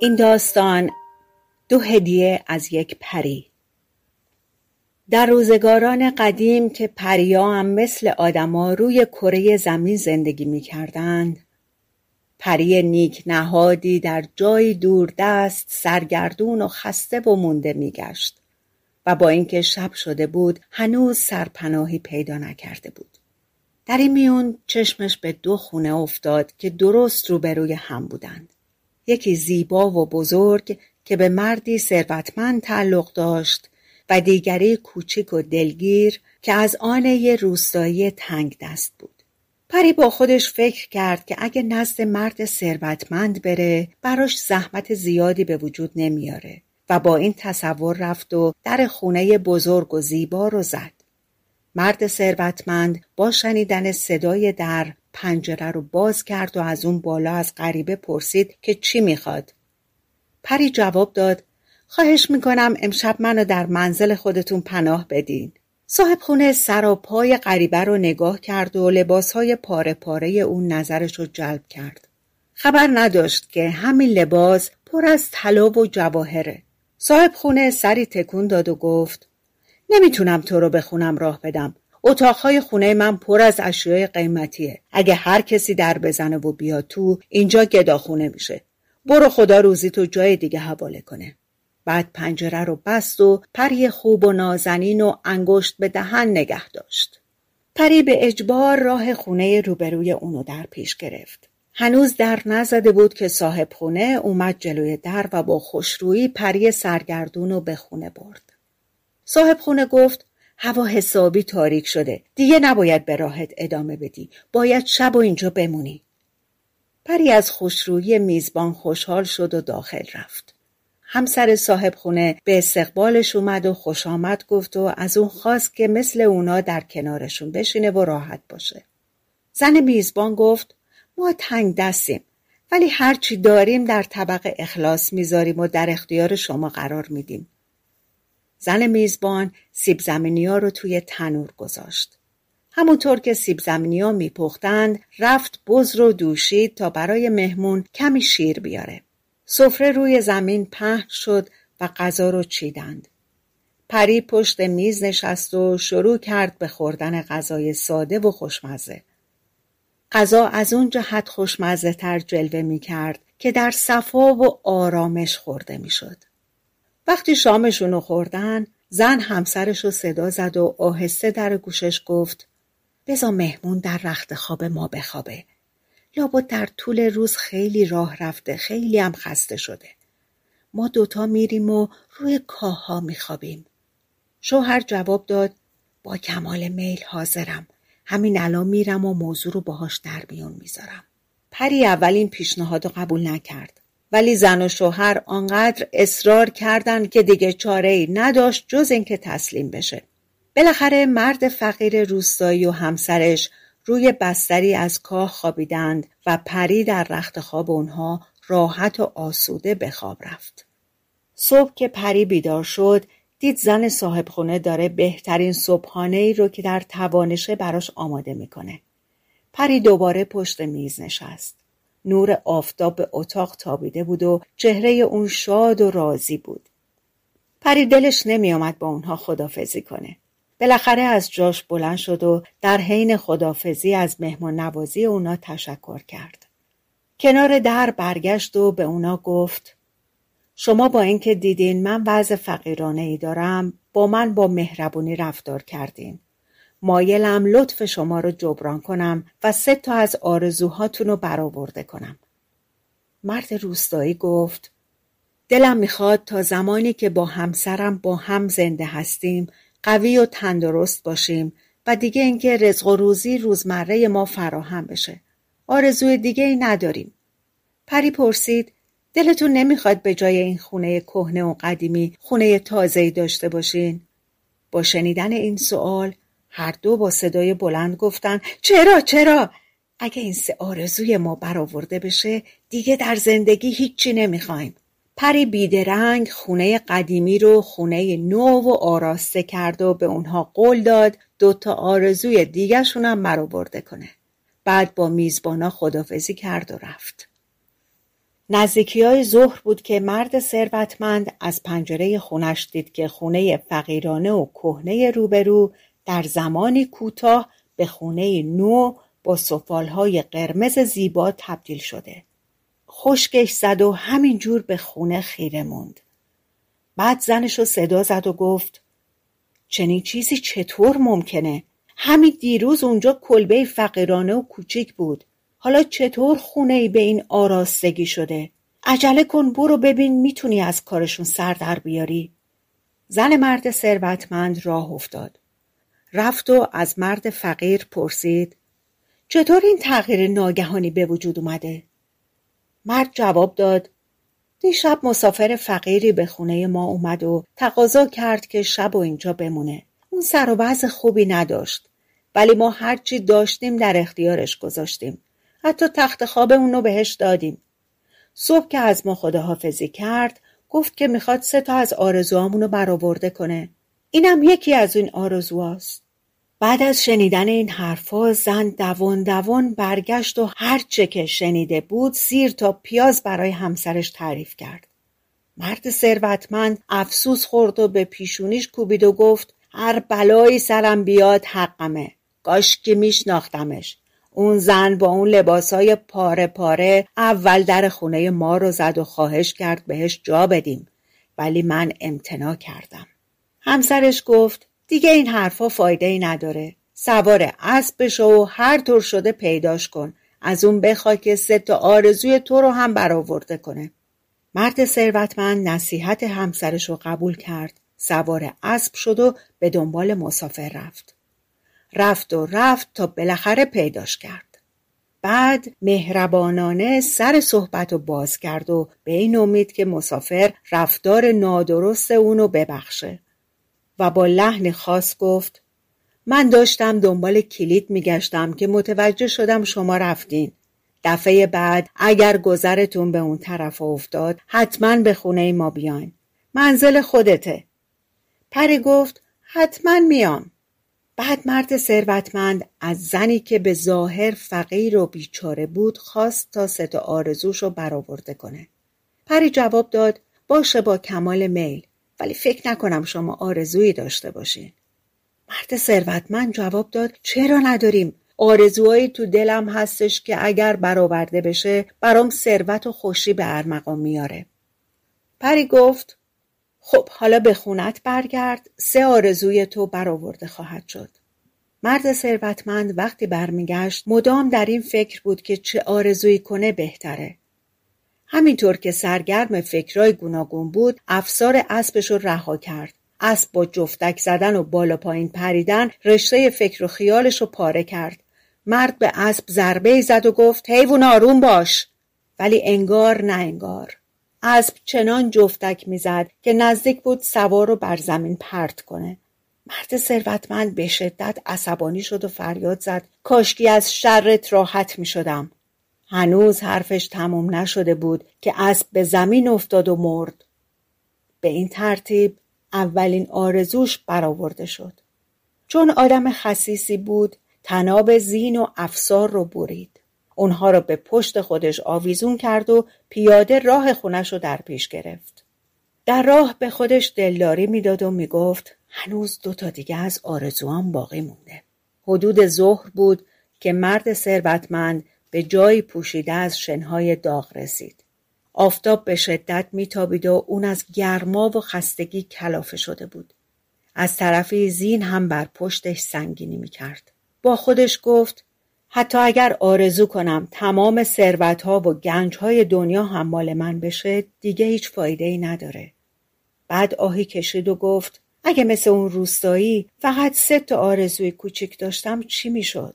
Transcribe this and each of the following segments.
این داستان دو هدیه از یک پری. در روزگاران قدیم که پریا هم مثل آدما روی کره زمین زندگی می کردند پری نیک نهادی در جایی دوردست سرگردون و خسته و مونده میگشت و با اینکه شب شده بود هنوز سرپناهی پیدا نکرده بود. در این میون چشمش به دو خونه افتاد که درست روبروی هم بودند. یکی زیبا و بزرگ که به مردی ثروتمند تعلق داشت و دیگری کوچک و دلگیر که از آن یه روستایی تنگ دست بود. پری با خودش فکر کرد که اگه نزد مرد ثروتمند بره براش زحمت زیادی به وجود نمیاره و با این تصور رفت و در خونه بزرگ و زیبا رو زد. مرد ثروتمند با شنیدن صدای در پنجره رو باز کرد و از اون بالا از غریبه پرسید که چی می‌خواد. پری جواب داد خواهش می‌کنم امشب منو در منزل خودتون پناه بدین. صاحب خونه سر و پای غریبه رو نگاه کرد و لباسهای پاره پاره اون نظرش رو جلب کرد. خبر نداشت که همین لباس پر از طلا و جواهره. صاحب خونه سری تکون داد و گفت نمی‌تونم تو رو بخونم راه بدم. اتاقهای خونه من پر از اشیای قیمتیه. اگه هر کسی در بزنه و بیاد تو اینجا گداخونه میشه. برو خدا روزی تو جای دیگه حواله کنه. بعد پنجره رو بست و پری خوب و نازنین و انگشت به دهن نگه داشت. پری به اجبار راه خونه روبروی اونو در پیش گرفت. هنوز در نزده بود که صاحب خونه اومد جلوی در و با خوشرویی پری سرگردون رو به خونه برد. صاحب خونه گفت هوا حسابی تاریک شده. دیگه نباید به راهت ادامه بدی. باید شب و اینجا بمونی. پری از خوشرویی میزبان خوشحال شد و داخل رفت. همسر صاحب خونه به استقبالش اومد و خوش آمد گفت و از اون خواست که مثل اونا در کنارشون بشینه و راحت باشه. زن میزبان گفت ما تنگ دستیم ولی هرچی داریم در طبق اخلاص می‌ذاریم و در اختیار شما قرار میدیم. زن میزبان سیب زمینی رو توی تنور گذاشت. همونطور که سیب زمینی ها میپختند رفت بز رو دوشید تا برای مهمون کمی شیر بیاره. سفره روی زمین پهن شد و غذا رو چیدند. پری پشت میز نشست و شروع کرد به خوردن غذای ساده و خوشمزه. غذا از اون جهت خوشمزه تر جلوه می کرد که در صفا و آرامش خورده می شد. وقتی شامشونو خوردن زن همسرش رو صدا زد و آهسته در گوشش گفت بزا مهمون در رخت خواب ما بخوابه. لابد در طول روز خیلی راه رفته خیلی هم خسته شده. ما دوتا میریم و روی کاها میخوابیم. شوهر جواب داد با کمال میل حاضرم. همین الان میرم و موضوع رو باهاش در میون می‌ذارم. پری اولین پیشنهاد رو قبول نکرد. ولی زن و شوهر آنقدر اصرار کردند که دیگه چاره ای نداشت جز اینکه تسلیم بشه. بالاخره مرد فقیر روستایی و همسرش روی بستری از کاه خوابیدند و پری در رخت خواب اونها راحت و آسوده به خواب رفت. صبح که پری بیدار شد دید زن صاحب خونه داره بهترین صبحانه ای رو که در توانشه براش آماده می‌کنه. پری دوباره پشت میز نشست. نور آفتاب به اتاق تابیده بود و چهره اون شاد و راضی بود. پری دلش نمیآمد با اونها خدافزی کنه. بالاخره از جاش بلند شد و در حین خدافزی از مهمان نوازی اونا تشکر کرد. کنار در برگشت و به اونا گفت شما با اینکه دیدین من وضع فقیرانه ای دارم با من با مهربونی رفتار کردین. مایلم لطف شما رو جبران کنم و سه تا از آرزوهاتون رو برآورده کنم. مرد روستایی گفت دلم می‌خواد تا زمانی که با همسرم با هم زنده هستیم قوی و تندرست باشیم و دیگه اینکه رزق و روزی روزمره ما فراهم بشه. آرزوی دیگه ای نداریم. پری پرسید دلتون نمی‌خواد به جای این خونه کهنه و قدیمی خونه تازه‌ای داشته باشین؟ با شنیدن این سوال هر دو با صدای بلند گفتن چرا چرا؟ اگه این سه آرزوی ما برآورده بشه دیگه در زندگی هیچی نمی‌خوایم. پری بیدرنگ خونه قدیمی رو خونه نو و آراسته کرد و به اونها قول داد دوتا آرزوی دیگرشون هم برآورده کنه. بعد با میزبانا خدافزی کرد و رفت. نزدیکی های ظهر بود که مرد ثروتمند از پنجره خونش دید که خونه فقیرانه و کهنه روبرو در زمانی کوتاه به خونه نو با سفالهای قرمز زیبا تبدیل شده. خشکش زد و همینجور به خونه خیره موند. بعد زنش رو صدا زد و گفت چنین چیزی چطور ممکنه؟ همین دیروز اونجا کلبه فقیرانه و کوچیک بود. حالا چطور خونه ای به این آراستگی شده؟ عجله کن برو ببین می‌تونی از کارشون سر در بیاری. زن مرد ثروتمند راه افتاد. رفت و از مرد فقیر پرسید چطور این تغییر ناگهانی به وجود اومده؟ مرد جواب داد دیشب مسافر فقیری به خونه ما اومد و تقاضا کرد که شب و اینجا بمونه. اون سر و خوبی نداشت. ولی ما هرچی داشتیم در اختیارش گذاشتیم. حتی تخت خواب اونو بهش دادیم. صبح که از ما خداحافظی کرد گفت که می‌خواد سه تا از آرزوهامونو برآورده کنه. اینم یکی از این آرزوهاست. بعد از شنیدن این حرفا زن دوان دوان برگشت و هرچه که شنیده بود زیر تا پیاز برای همسرش تعریف کرد. مرد ثروتمند افسوس خورد و به پیشونیش کوبید و گفت هر بلایی سرم بیاد حقمه. کاش که میشناختمش. اون زن با اون لباسای پاره پاره اول در خونه ما رو زد و خواهش کرد بهش جا بدیم. ولی من امتنا کردم. همسرش گفت دیگه این حرفا فایده ای نداره. سوار اسب بشو و هر طور شده پیداش کن. از اون بخوای که تا آرزوی تو رو هم برآورده کنه. مرد ثروتمند نصیحت همسرش رو قبول کرد. سوار اسب شد و به دنبال مسافر رفت. رفت و رفت تا بالاخره پیداش کرد. بعد مهربانانه سر صحبت و باز کرد و به این امید که مسافر رفتار نادرست اونو ببخشه. و با لحن خاص گفت من داشتم دنبال کلید میگشتم که متوجه شدم شما رفتین. دفعه بعد اگر گذرتون به اون طرف افتاد حتما به خونه ما بیاین. منزل خودته. پری گفت حتما میام. بعد مرد ثروتمند از زنی که به ظاهر فقیر و بیچاره بود خواست تا ست آرزوش رو برآورده کنه. پری جواب داد باشه با کمال میل. ولی فکر نکنم شما آرزویی داشته باشین. مرد ثروتمند جواب داد چرا نداریم؟ آرزوهایی تو دلم هستش که اگر برآورده بشه برام ثروت و خوشی به ارمغان میاره. پری گفت خب حالا به خونت برگرد سه آرزوی تو برآورده خواهد شد. مرد ثروتمند وقتی برمیگشت مدام در این فکر بود که چه آرزویی کنه بهتره. همینطور که سرگرم فکرای گوناگون بود افسار اسبش رو رها کرد. اسب با جفتک زدن و بالا پایین پریدن رشته فکر و خیالش رو پاره کرد. مرد به اسب ضربه زد و گفت حیوان آروم باش. ولی انگار نه انگار. اسب چنان جفتک می‌زد که نزدیک بود سوار رو بر زمین پرت کنه. مرد ثروتمند به شدت عصبانی شد و فریاد زد. کاشکی از شرت راحت می شدم. هنوز حرفش تموم نشده بود که اسب به زمین افتاد و مرد. به این ترتیب اولین آرزوش برآورده شد. چون آدم خصیصی بود تناب زین و افسار رو برید. اونها رو به پشت خودش آویزون کرد و پیاده راه خونش رو در پیش گرفت. در راه به خودش دلداری می‌داد و می‌گفت هنوز دو تا دیگه از آرزوام باقی مونده. حدود ظهر بود که مرد ثروتمند به جایی پوشیده از شنهای داغ رسید. آفتاب به شدت میتابید و اون از گرما و خستگی کلافه شده بود. از طرفی زین هم بر پشتش سنگینی می‌کرد. با خودش گفت حتی اگر آرزو کنم تمام ثروتها و گنجهای دنیا هم مال من بشه دیگه هیچ فایده ای نداره. بعد آهی کشید و گفت اگه مثل اون روستایی فقط سه تا آرزوی کوچیک داشتم چی می‌شد؟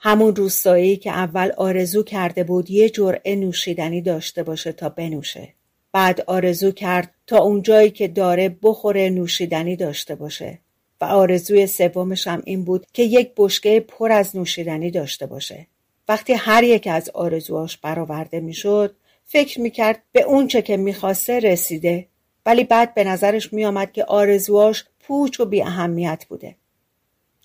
همون روستایی که اول آرزو کرده بود یه جرعه نوشیدنی داشته باشه تا بنوشه. بعد آرزو کرد تا اونجایی که داره بخوره نوشیدنی داشته باشه. و آرزوی سومش هم این بود که یک بشکه پر از نوشیدنی داشته باشه. وقتی هر یک از آرزوهاش برآورده می‌شد فکر می‌کرد به اونچه که می‌خواسته رسیده ولی بعد به نظرش میآمد که آرزوهاش پوچ و بی اهمیت بوده.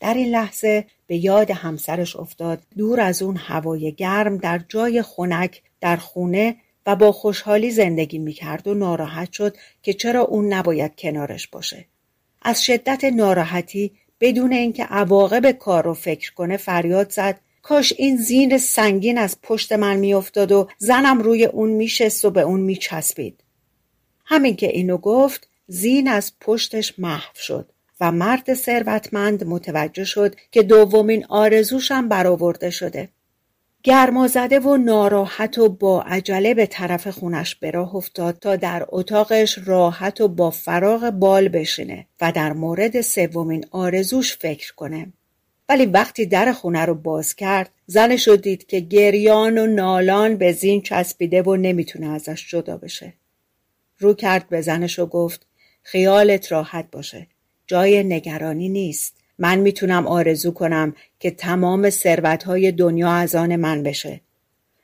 در این لحظه به یاد همسرش افتاد دور از اون هوای گرم در جای خنک در خونه و با خوشحالی زندگی می‌کرد و ناراحت شد که چرا اون نباید کنارش باشه. از شدت ناراحتی بدون اینکه عواقب کار رو فکر کنه فریاد زد کاش این زین سنگین از پشت من میافتاد و زنم روی اون میشست و به اون میچسبید. همین که اینو گفت زین از پشتش محو شد و مرد ثروتمند متوجه شد که دومین آرزوشم برآورده شده. گرمازده و ناراحت و با عجله به طرف خونش به افتاد تا در اتاقش راحت و با فراغ بال بشینه و در مورد سومین آرزوش فکر کنه. ولی وقتی در خونه رو باز کرد زنش رو دید که گریان و نالان به زین چسبیده و نمی‌تونه ازش جدا بشه. رو کرد به زنش و گفت خیالت راحت باشه. جای نگرانی نیست. من می‌تونم آرزو کنم که تمام ثروتهای دنیا از آن من بشه.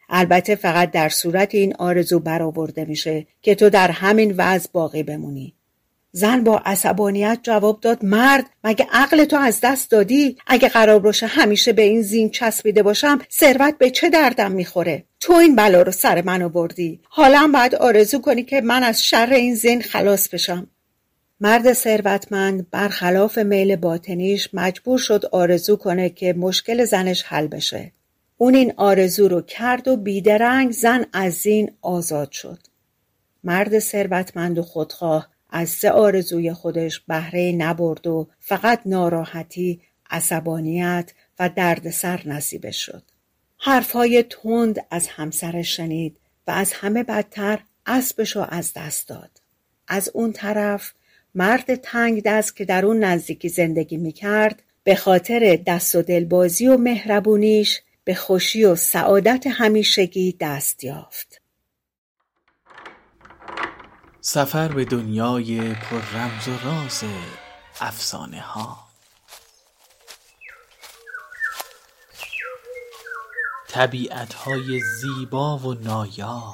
البته فقط در صورت این آرزو برآورده میشه که تو در همین وضع باقی بمونی. زن با عصبانیت جواب داد مرد مگه عقل تو از دست دادی اگه قرار باشه همیشه به این زین چسبیده باشم ثروت به چه دردم می‌خوره تو این بلا رو سر من آوردی حالا باید آرزو کنی که من از شر این زین خلاص بشم مرد ثروتمند برخلاف میل باطنیش مجبور شد آرزو کنه که مشکل زنش حل بشه. اون این آرزو رو کرد و بیدرنگ زن از زین آزاد شد. مرد ثروتمند و خودخواه از سه آرزوی خودش بهره نبرد و فقط ناراحتی، عصبانیت و دردسر نصیبش شد. حرفهای تند از همسرش شنید و از همه بدتر اسبش از دست داد. از اون طرف مرد تنگ دست که در اون نزدیکی زندگی می‌کرد به خاطر دست و دلبازی و مهربونیش به خوشی و سعادت همیشگی دست یافت. سفر به دنیای پر رمز و راز افسانه ها طبیعت های زیبا و نایاب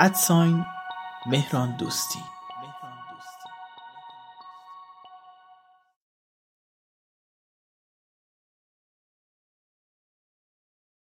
ادساین مهران دوستی.